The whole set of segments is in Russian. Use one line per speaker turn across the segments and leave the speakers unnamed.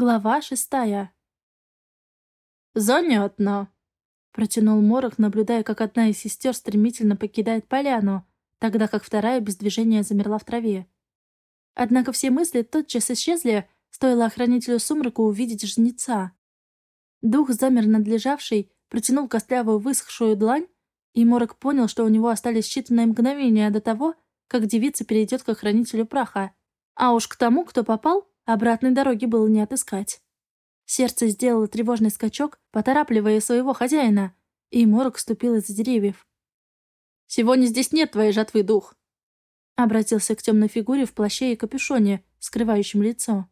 Глава шестая.
«Занятно», — протянул Морок, наблюдая, как одна из сестер стремительно покидает поляну, тогда как вторая без движения замерла в траве. Однако все мысли тотчас исчезли, стоило охранителю сумрака увидеть жнеца. Дух замер над лежавшей, протянул костлявую высохшую длань, и Морок понял, что у него остались считанные мгновения до того, как девица перейдет к охранителю праха. А уж к тому, кто попал, обратной дороги было не отыскать. Сердце сделало тревожный скачок, поторапливая своего хозяина, и Морок ступил из деревьев.
«Сегодня здесь нет твоей жатвы, дух!»
Обратился к темной фигуре в плаще и капюшоне, скрывающем лицо.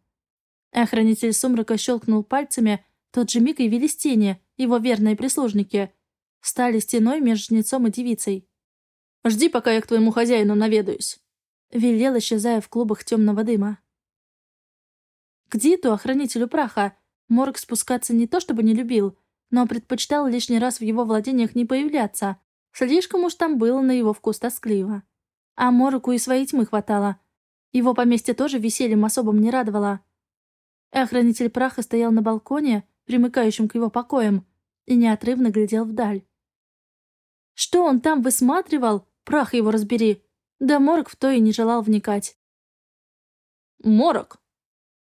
Охранитель сумрака щелкнул пальцами, тот же миг явились тени, его верные прислужники. Стали стеной между жнецом и девицей.
«Жди, пока я к твоему хозяину наведаюсь», —
велел, исчезая в клубах темного дыма. К Диту, охранителю праха, Морг спускаться не то чтобы не любил, но предпочитал лишний раз в его владениях не появляться. Слишком уж там было на его вкус тоскливо. А Моргу и своей тьмы хватало. Его поместье тоже весельем особым не радовало. Охранитель праха стоял на балконе, примыкающем к его покоям, и неотрывно глядел вдаль. Что он там высматривал, прах его разбери. Да Морг в то и не желал вникать.
«Морок!»
—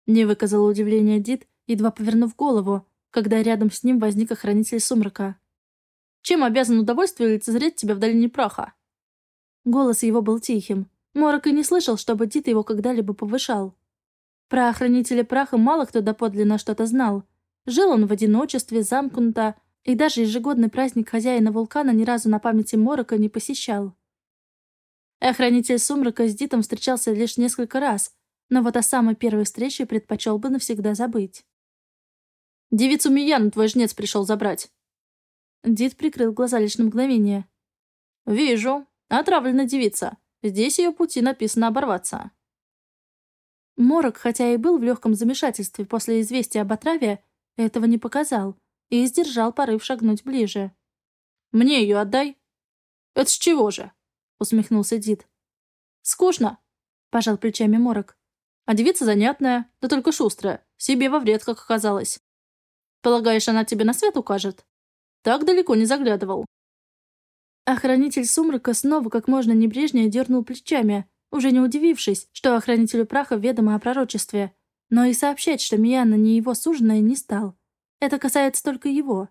не выказал удивления Дид, едва повернув голову, когда рядом с ним возник охранитель сумрака.
«Чем обязан удовольствие лицезреть тебя в долине праха?»
Голос его был тихим. Морок и не слышал, чтобы Дит его когда-либо повышал. Про охранителя праха мало кто доподлинно что-то знал. Жил он в одиночестве, замкнуто, и даже ежегодный праздник хозяина вулкана ни разу на памяти Морока не посещал. Охранитель сумрака с Дитом встречался лишь несколько раз, но вот о самой первой встрече предпочел бы навсегда забыть.
Девицу Мияну твой жнец пришел забрать».
Дид прикрыл глаза лишь на мгновение.
«Вижу. Отравлена девица. Здесь ее пути написано оборваться».
Морок, хотя и был в легком замешательстве после известия об отраве, этого не показал и сдержал порыв шагнуть ближе.
«Мне ее отдай». «Это с чего же?» — усмехнулся Дид. «Скучно», — пожал плечами Морок. «А девица занятная, да только шустрая, себе во вред, как оказалось». Полагаешь, она тебе на свет укажет? Так далеко не заглядывал.
Охранитель сумрака снова как можно небрежнее дернул плечами, уже не удивившись, что охранителю праха ведомо о пророчестве, но и сообщать, что Мияна не его суженая, не стал. Это касается только его.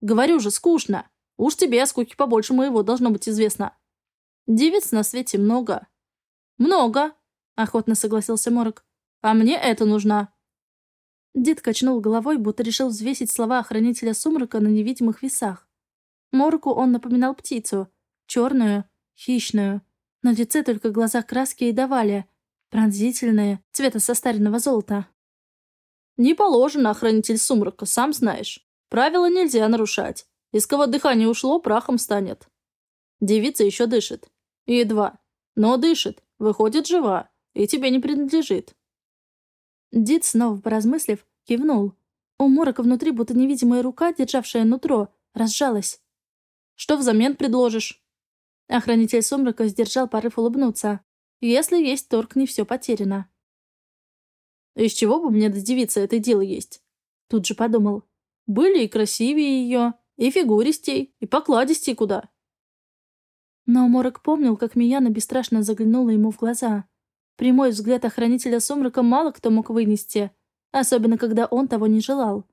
«Говорю же, скучно. Уж тебе о скуке побольше моего должно быть известно. Девиц на свете много». «Много», — охотно согласился Морок. «А мне это нужно.
Дед качнул головой, будто решил взвесить слова охранителя сумрака на невидимых весах. Морку он напоминал птицу. Черную, хищную. На лице только глаза краски и давали. Пронзительные, цвета состаренного золота.
«Не положено, охранитель сумрака, сам знаешь. Правила нельзя нарушать. Из кого дыхание ушло, прахом станет. Девица еще дышит. Едва. Но дышит. Выходит, жива. И тебе не принадлежит.
Дид, снова поразмыслив, кивнул. У Морока внутри будто невидимая рука, державшая нутро, разжалась.
«Что взамен предложишь?»
Охранитель сумрака сдержал порыв улыбнуться. «Если есть торг, не все потеряно».
«Из чего бы мне до девицы это дело есть?» Тут же подумал. «Были и красивее ее, и фигуристей, и покладистей куда».
Но Морок помнил, как Мияна бесстрашно заглянула ему в глаза. Прямой взгляд охранителя сумрака мало кто мог вынести, особенно когда он того не желал.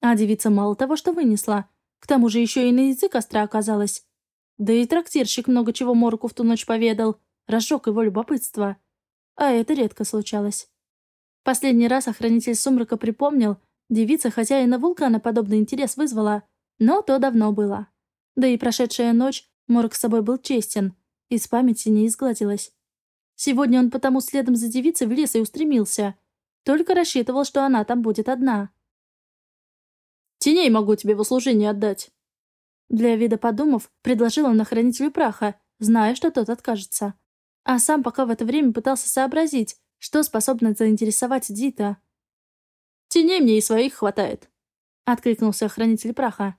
А девица мало того, что вынесла, к тому же еще и на язык остра оказалась. Да и трактирщик много чего Морку в ту ночь поведал, разжег его любопытство. А это редко случалось. Последний раз охранитель сумрака припомнил, девица хозяина вулкана подобный интерес вызвала, но то давно было. Да и прошедшая ночь Морок с собой был честен, из памяти не изгладилась. Сегодня он потому следом за девицей в лес и устремился. Только рассчитывал, что она там будет одна.
«Теней могу тебе в услужение отдать».
Для вида подумав, предложил он охранителю праха, зная, что тот откажется. А сам пока в это время пытался сообразить, что способно заинтересовать Дита.
«Теней мне и своих хватает», — откликнулся охранитель праха.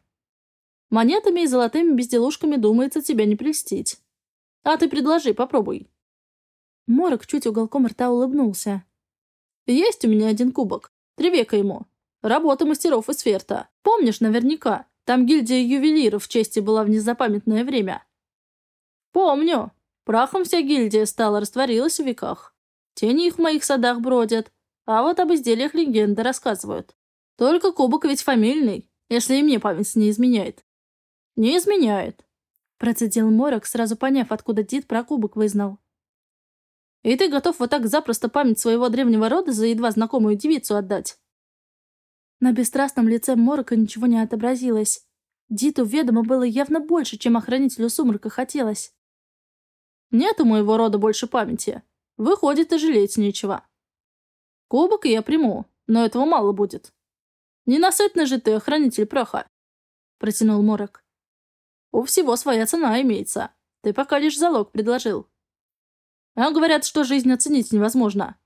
«Монетами и золотыми безделушками, думается, тебя не прельстить. А ты предложи, попробуй».
Морок чуть уголком рта улыбнулся.
«Есть у меня один кубок. Три века ему. Работа мастеров из Ферта. Помнишь наверняка, там гильдия ювелиров в чести была в незапамятное время. Помню. Прахом вся гильдия стала, растворилась в веках. Тени их в моих садах бродят, а вот об изделиях легенды рассказывают. Только кубок ведь фамильный, если и мне память не изменяет. Не изменяет. Процедил Морок, сразу поняв, откуда Дид про кубок вызнал. И ты готов вот так запросто память своего древнего рода за едва знакомую девицу отдать?
На бесстрастном лице Морока ничего не отобразилось. Диту ведомо было явно больше, чем охранителю сумрака хотелось.
Нет у моего рода больше памяти. Выходит, и жалеть нечего. Кубок я приму, но этого мало будет. Ненасытный же ты, охранитель праха, протянул Морок. У всего своя цена имеется. Ты пока лишь залог предложил. А говорят, что жизнь оценить невозможно.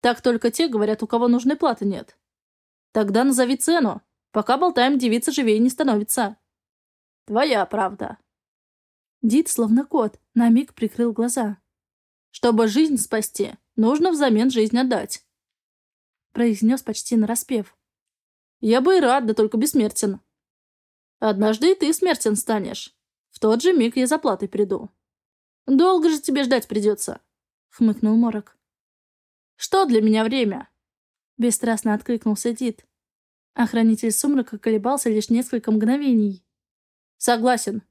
Так только те говорят, у кого нужной платы нет. Тогда назови цену. Пока болтаем, девица живее не становится. Твоя правда.
Дид, словно кот, на миг прикрыл глаза.
Чтобы жизнь спасти, нужно взамен жизнь отдать.
Произнес почти нараспев.
Я бы и рад, да только бессмертен. Однажды и ты смертен станешь. В тот же миг я за платой приду. Долго же тебе ждать придется, хмыкнул Морок. Что для меня время?
Бесстрастно откликнулся Дид. Охранитель сумрака колебался лишь несколько мгновений.
«Согласен».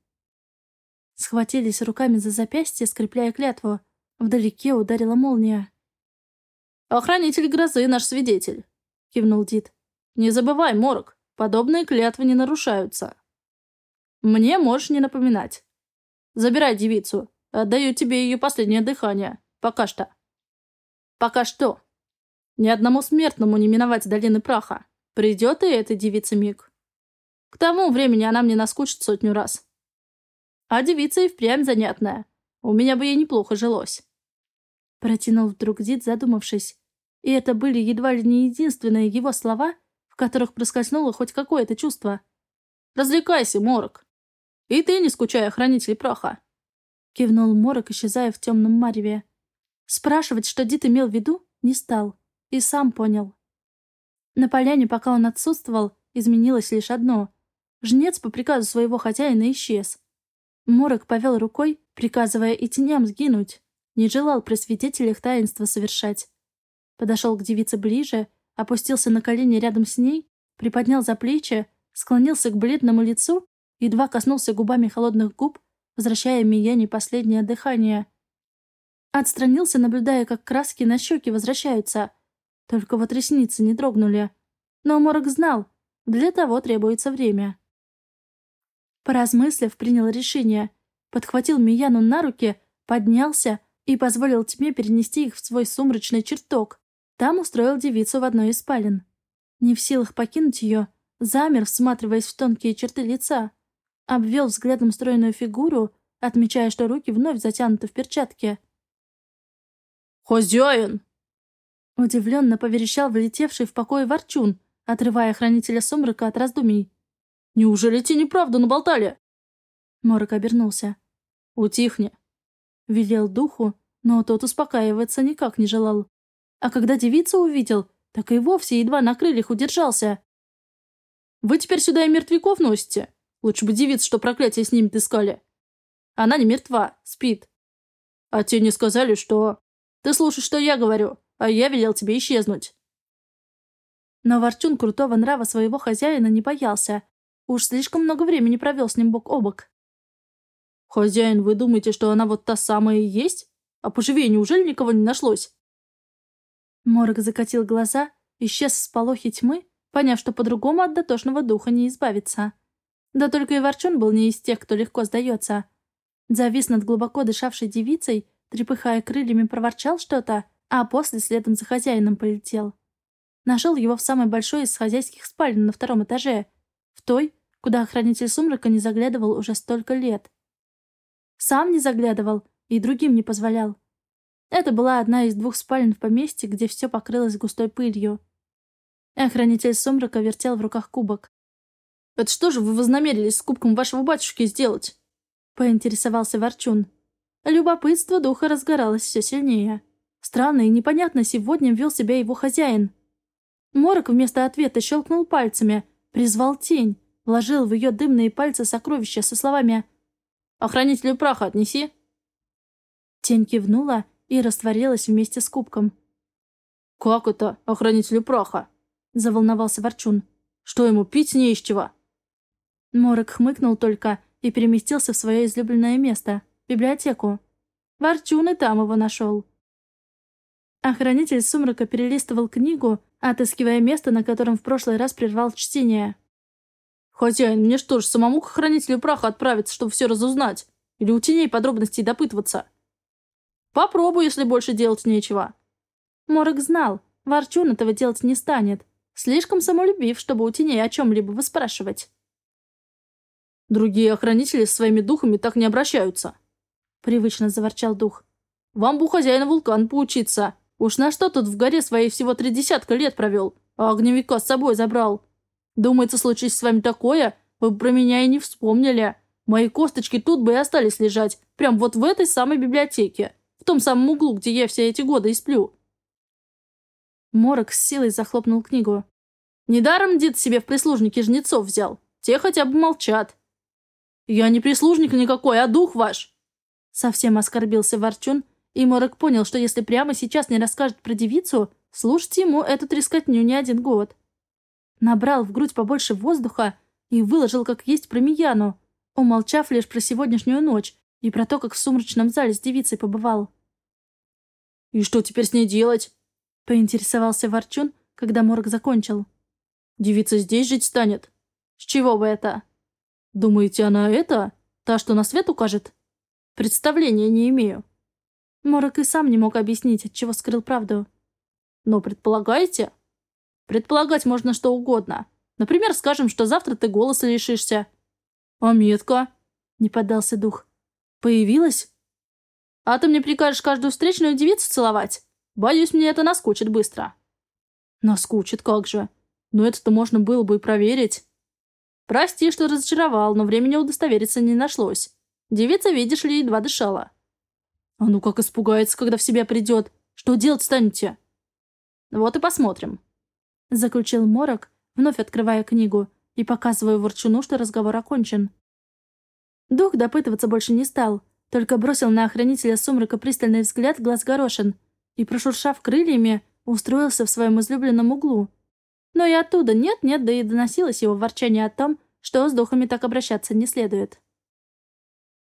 Схватились руками за запястье, скрепляя клятву. Вдалеке ударила молния.
«Охранитель грозы наш свидетель», — кивнул Дид. «Не забывай, Морок, подобные клятвы не нарушаются. Мне можешь не напоминать. Забирай девицу, отдаю тебе ее последнее дыхание. Пока что». «Пока что», ни одному смертному не миновать долины праха. Придет и эта девица миг. К тому времени она мне наскучит сотню раз. А девица и впрямь занятная. У меня бы ей неплохо жилось.
Протянул вдруг Дид, задумавшись. И это были едва ли не единственные его слова, в которых проскользнуло хоть какое-то чувство.
«Развлекайся, Морок. И ты не скучай, хранитель праха».
Кивнул Морок, исчезая в темном мареве. Спрашивать, что Дид имел в виду, не стал. И сам понял. На поляне, пока он отсутствовал, изменилось лишь одно. Жнец по приказу своего хозяина исчез. Морок повел рукой, приказывая и теням сгинуть. Не желал при свидетелях таинства совершать. Подошел к девице ближе, опустился на колени рядом с ней, приподнял за плечи, склонился к бледному лицу, едва коснулся губами холодных губ, возвращая Мияне последнее дыхание. Отстранился, наблюдая, как краски на щеки возвращаются — только вот ресницы не дрогнули. Но Морок знал, для того требуется время. Поразмыслив, принял решение. Подхватил Мияну на руки, поднялся и позволил тьме перенести их в свой сумрачный чертог. Там устроил девицу в одной из спален. Не в силах покинуть ее, замер, всматриваясь в тонкие черты лица. Обвел взглядом стройную фигуру, отмечая, что руки вновь затянуты в перчатки.
«Хозяин!»
Удивленно поверещал влетевший в покой ворчун, отрывая хранителя сумрака от раздумий.
«Неужели те неправду наболтали?»
Морок обернулся.
«Утихни!»
Велел духу, но тот успокаиваться никак не желал. А когда девицу увидел, так и вовсе едва на крыльях удержался.
«Вы теперь сюда и мертвяков носите? Лучше бы девиц, что проклятие с ними искали. Она не мертва, спит. А те не сказали, что... Ты слушай, что я говорю а я велел тебе исчезнуть».
Но Ворчун крутого нрава своего хозяина не боялся. Уж слишком много времени провел с ним бок о бок.
«Хозяин, вы думаете, что она вот та самая и есть? А поживее неужели никого не нашлось?»
Морок закатил глаза, исчез с полохи тьмы, поняв, что по-другому от дотошного духа не избавиться. Да только и Ворчун был не из тех, кто легко сдается. Завис над глубоко дышавшей девицей, трепыхая крыльями, проворчал что-то, а после следом за хозяином полетел. Нашел его в самой большой из хозяйских спален на втором этаже, в той, куда охранитель сумрака не заглядывал уже столько лет. Сам не заглядывал и другим не позволял. Это была одна из двух спален в поместье, где все покрылось густой пылью. Охранитель сумрака вертел в руках кубок.
«Это что же вы вознамерились с кубком вашего батюшки сделать?»
— поинтересовался Ворчун. Любопытство духа разгоралось все сильнее. Странно и непонятно сегодня вел себя его хозяин. Морок вместо ответа щелкнул пальцами, призвал тень, вложил в ее дымные пальцы сокровища со словами
«Охранителю праха отнеси».
Тень кивнула и растворилась вместе с кубком.
«Как это, охранителю праха?» — заволновался Ворчун. «Что ему, пить не из чего?»
Морок хмыкнул только и переместился в свое излюбленное место — библиотеку. Ворчун и там его нашел. Охранитель сумрака перелистывал книгу, отыскивая место, на котором в прошлый раз прервал чтение.
«Хозяин, мне что ж, самому к хранителю праха отправиться, чтобы все разузнать? Или у теней подробностей допытываться?» «Попробуй, если больше делать нечего».
Морок знал, Ворчун этого делать не станет. Слишком самолюбив, чтобы у теней о чем-либо выспрашивать.
Другие охранители с своими духами так не обращаются. Привычно заворчал дух. Вам бы у хозяина вулкан поучиться. Уж на что тут в горе своей всего три десятка лет провел, а огневика с собой забрал. Думается, случись с вами такое, вы бы про меня и не вспомнили. Мои косточки тут бы и остались лежать, прям вот в этой самой библиотеке, в том самом углу, где я все эти годы и сплю.
Морок с силой захлопнул книгу.
Недаром дед себе в прислужники жнецов взял. Те хотя бы молчат. «Я не прислужник никакой, а дух ваш!»
Совсем оскорбился Ворчун, и Морок понял, что если прямо сейчас не расскажет про девицу, слушать ему эту трескотню не один год. Набрал в грудь побольше воздуха и выложил как есть про Мияну, умолчав лишь про сегодняшнюю ночь и про то, как в сумрачном зале с девицей побывал.
«И что теперь с ней делать?»
— поинтересовался Ворчун, когда Морок закончил.
«Девица здесь жить станет? С чего бы это?» «Думаете, она это? Та, что на свет укажет?» «Представления не имею».
Морок и сам не мог объяснить, от чего скрыл правду.
«Но предполагаете?» «Предполагать можно что угодно. Например, скажем, что завтра ты голоса лишишься». «А метка?» — не поддался дух. «Появилась?» «А ты мне прикажешь каждую встречную девицу целовать? Боюсь, мне это наскучит быстро». «Наскучит, как же. Но это-то можно было бы и проверить». Прости, что разочаровал, но времени удостовериться не нашлось. Девица, видишь ли, едва дышала. А ну как испугается, когда в себя придет. Что делать станете? Вот и посмотрим.
Заключил Морок, вновь открывая книгу и показывая Ворчуну, что разговор окончен. Дух допытываться больше не стал, только бросил на охранителя сумрака пристальный взгляд глаз горошин и, прошуршав крыльями, устроился в своем излюбленном углу — но и оттуда нет-нет, да и доносилось его ворчание о том, что с духами так обращаться не следует.